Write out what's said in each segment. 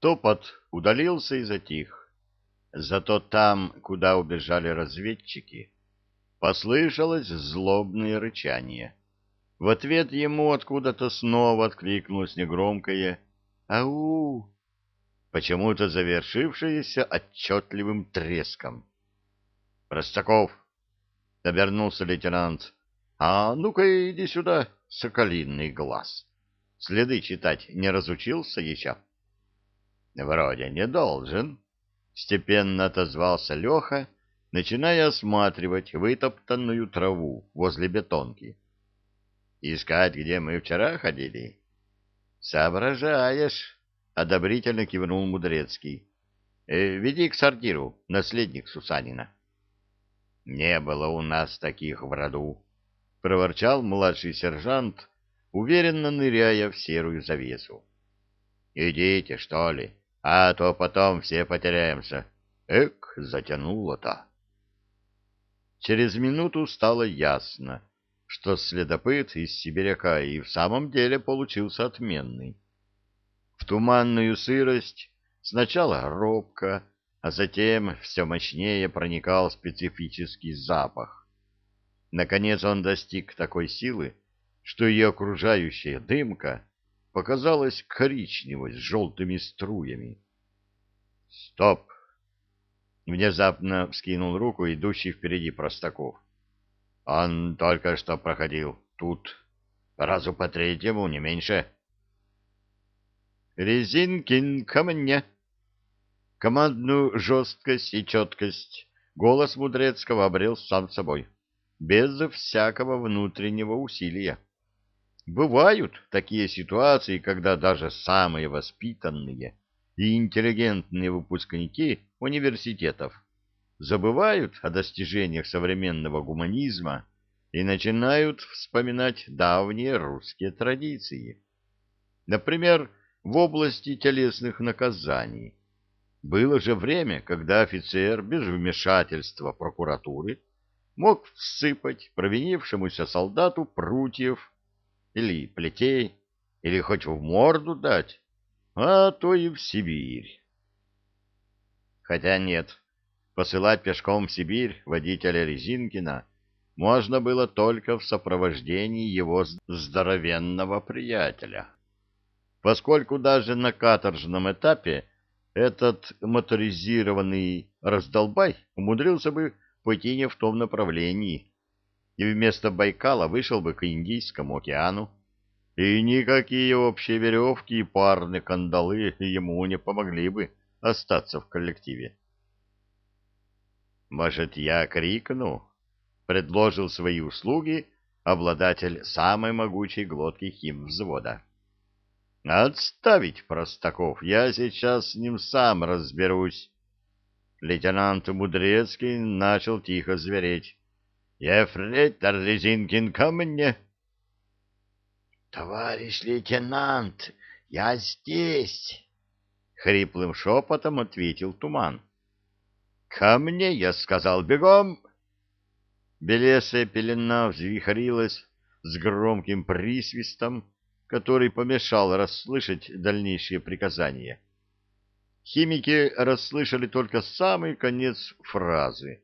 Топот удалился и затих. Зато там, куда убежали разведчики, послышалось злобное рычание. В ответ ему откуда-то снова откликнулось негромкое «Ау!», почему-то завершившееся отчетливым треском. «Простаков!» — обернулся лейтенант. «А ну-ка иди сюда, соколиный глаз!» Следы читать не разучился еще. Вроде не должен, степенно отозвался Леха, начиная осматривать вытоптанную траву возле бетонки. Искать, где мы вчера ходили? Соображаешь, одобрительно кивнул Мудрецкий. «Э, веди к сортиру, наследник Сусанина. Не было у нас таких в роду, проворчал младший сержант, уверенно ныряя в серую завесу. Идите, что ли, а то потом все потеряемся. Эк, затянуло-то. Через минуту стало ясно, что следопыт из Сибиряка и в самом деле получился отменный. В туманную сырость сначала робко, а затем все мощнее проникал специфический запах. Наконец он достиг такой силы, что и окружающая дымка показалась коричневой с желтыми струями. «Стоп!» — внезапно вскинул руку идущий впереди Простаков. «Он только что проходил тут, разу по третьему, не меньше». «Резинкин ко мне!» Командную жесткость и четкость голос Мудрецкого обрел сам собой, без всякого внутреннего усилия. Бывают такие ситуации, когда даже самые воспитанные и интеллигентные выпускники университетов забывают о достижениях современного гуманизма и начинают вспоминать давние русские традиции. Например, в области телесных наказаний. Было же время, когда офицер без вмешательства прокуратуры мог всыпать провинившемуся солдату прутьев или плетей, или хоть в морду дать, а то и в Сибирь. Хотя нет, посылать пешком в Сибирь водителя Резинкина можно было только в сопровождении его здоровенного приятеля, поскольку даже на каторжном этапе этот моторизированный раздолбай умудрился бы пойти не в том направлении, и вместо Байкала вышел бы к Индийскому океану. И никакие общие веревки и парные кандалы ему не помогли бы остаться в коллективе. «Может, я крикну?» — предложил свои услуги обладатель самой могучей глотки химвзвода. «Отставить, Простаков, я сейчас с ним сам разберусь». Лейтенант Мудрецкий начал тихо звереть. Ефрейтор Резинкин ко мне. — Товарищ лейтенант, я здесь! — хриплым шепотом ответил Туман. — Ко мне, я сказал, бегом! Белесая пелена взвихрилась с громким присвистом, который помешал расслышать дальнейшие приказания. Химики расслышали только самый конец фразы,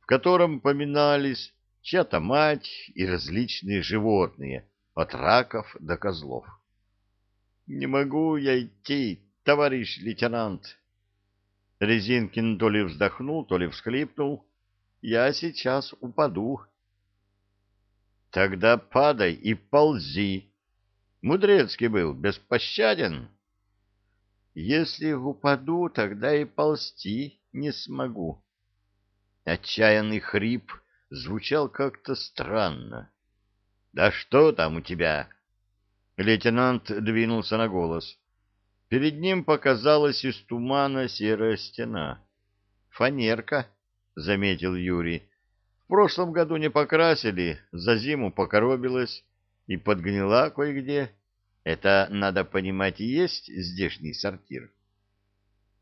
в котором поминались чья-то мать и различные животные, от раков до козлов. — Не могу я идти, товарищ лейтенант. Резинкин то ли вздохнул, то ли всхлипнул. — Я сейчас упаду. — Тогда падай и ползи. Мудрецкий был беспощаден. — Если упаду, тогда и ползти не смогу. Отчаянный хрип — звучал как-то странно. «Да что там у тебя?» Лейтенант двинулся на голос. Перед ним показалась из тумана серая стена. «Фанерка», — заметил Юрий. «В прошлом году не покрасили, за зиму покоробилась и подгнила кое-где. Это, надо понимать, и есть здешний сортир».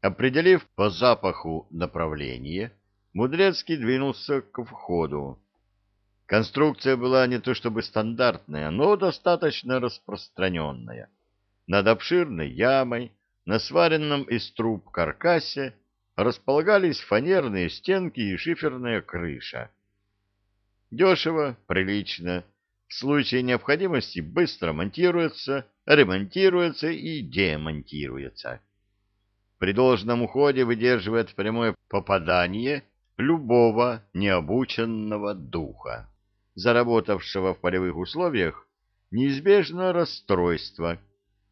Определив по запаху направление, Мудрецкий двинулся к входу. Конструкция была не то чтобы стандартная, но достаточно распространенная. Над обширной ямой, на сваренном из труб каркасе, располагались фанерные стенки и шиферная крыша. Дешево, прилично, в случае необходимости быстро монтируется, ремонтируется и демонтируется. При должном уходе выдерживает прямое попадание – любого необученного духа, заработавшего в полевых условиях, неизбежно расстройство,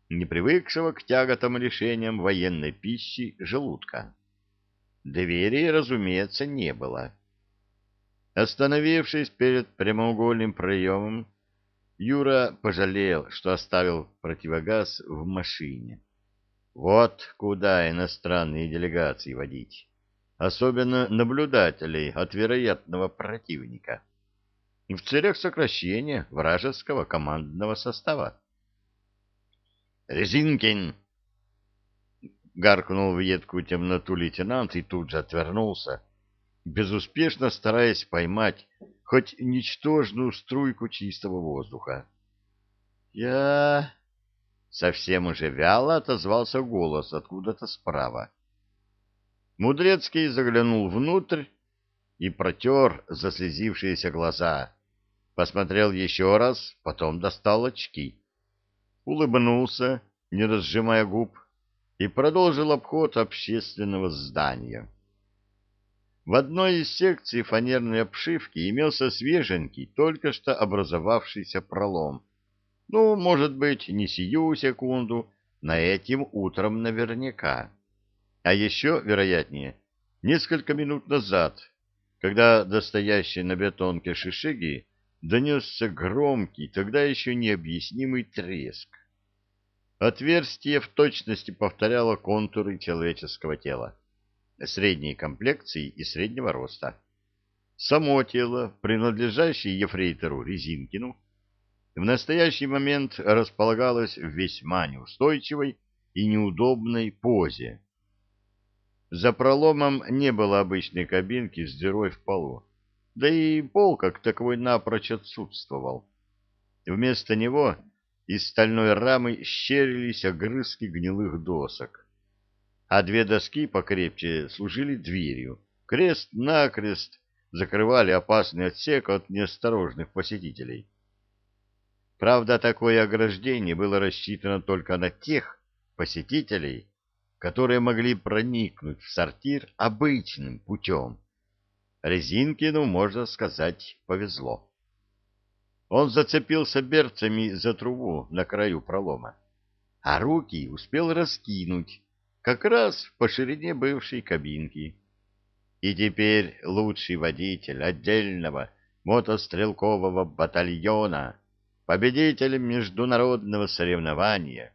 не привыкшего к тяготам и лишениям военной пищи желудка. Двери, разумеется, не было. Остановившись перед прямоугольным проемом, Юра пожалел, что оставил противогаз в машине. Вот куда иностранные делегации водить особенно наблюдателей от вероятного противника, и в целях сокращения вражеского командного состава. «Резинкин!» — гаркнул в едкую темноту лейтенант и тут же отвернулся, безуспешно стараясь поймать хоть ничтожную струйку чистого воздуха. «Я...» — совсем уже вяло отозвался голос откуда-то справа. Мудрецкий заглянул внутрь и протер заслезившиеся глаза. Посмотрел еще раз, потом достал очки. Улыбнулся, не разжимая губ, и продолжил обход общественного здания. В одной из секций фанерной обшивки имелся свеженький, только что образовавшийся пролом. Ну, может быть, не сию секунду, на этим утром наверняка. А еще, вероятнее, несколько минут назад, когда до на бетонке шишиги донесся громкий, тогда еще необъяснимый треск. Отверстие в точности повторяло контуры человеческого тела, средней комплекции и среднего роста. Само тело, принадлежащее ефрейтору Резинкину, в настоящий момент располагалось в весьма неустойчивой и неудобной позе, за проломом не было обычной кабинки с дырой в полу. Да и пол как таковой напрочь отсутствовал. Вместо него из стальной рамы щерились огрызки гнилых досок. А две доски покрепче служили дверью. Крест-накрест закрывали опасный отсек от неосторожных посетителей. Правда, такое ограждение было рассчитано только на тех посетителей, которые могли проникнуть в сортир обычным путем. Резинкину, можно сказать, повезло. Он зацепился берцами за трубу на краю пролома, а руки успел раскинуть как раз по ширине бывшей кабинки. И теперь лучший водитель отдельного мотострелкового батальона, победитель международного соревнования,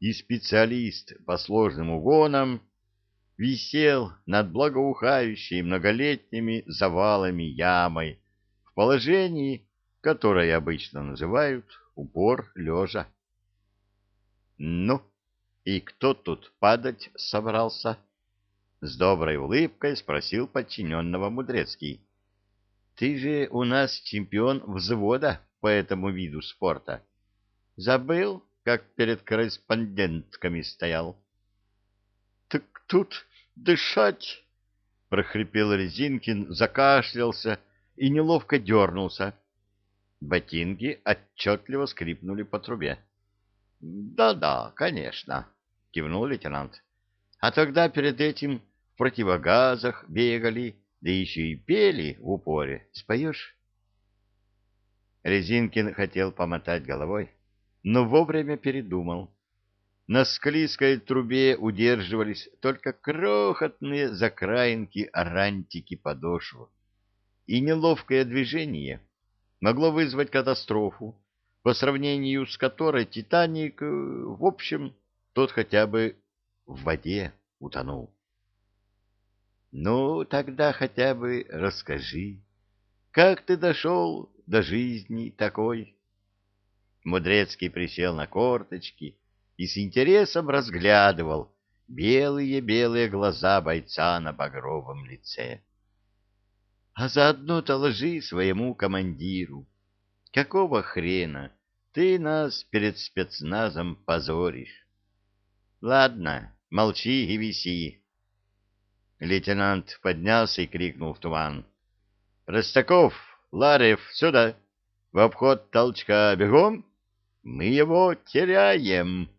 и специалист по сложным угонам висел над благоухающей многолетними завалами ямой в положении, которое обычно называют упор лежа. «Ну, и кто тут падать собрался?» С доброй улыбкой спросил подчиненного Мудрецкий. «Ты же у нас чемпион взвода по этому виду спорта. Забыл?» как перед корреспондентками стоял. — Так тут дышать! — прохрипел Резинкин, закашлялся и неловко дернулся. Ботинки отчетливо скрипнули по трубе. «Да, — Да-да, конечно, — кивнул лейтенант. — А тогда перед этим в противогазах бегали, да еще и пели в упоре. Споешь? Резинкин хотел помотать головой, но вовремя передумал. На склизкой трубе удерживались только крохотные закраинки орантики подошвы, и неловкое движение могло вызвать катастрофу, по сравнению с которой «Титаник», э, в общем, тот хотя бы в воде утонул. «Ну, тогда хотя бы расскажи, как ты дошел до жизни такой?» Мудрецкий присел на корточки и с интересом разглядывал белые-белые глаза бойца на багровом лице. — А заодно толожи своему командиру. Какого хрена ты нас перед спецназом позоришь? — Ладно, молчи и виси. Лейтенант поднялся и крикнул в туман. — Ростаков, Ларев, сюда! В обход толчка бегом! — мы его теряем.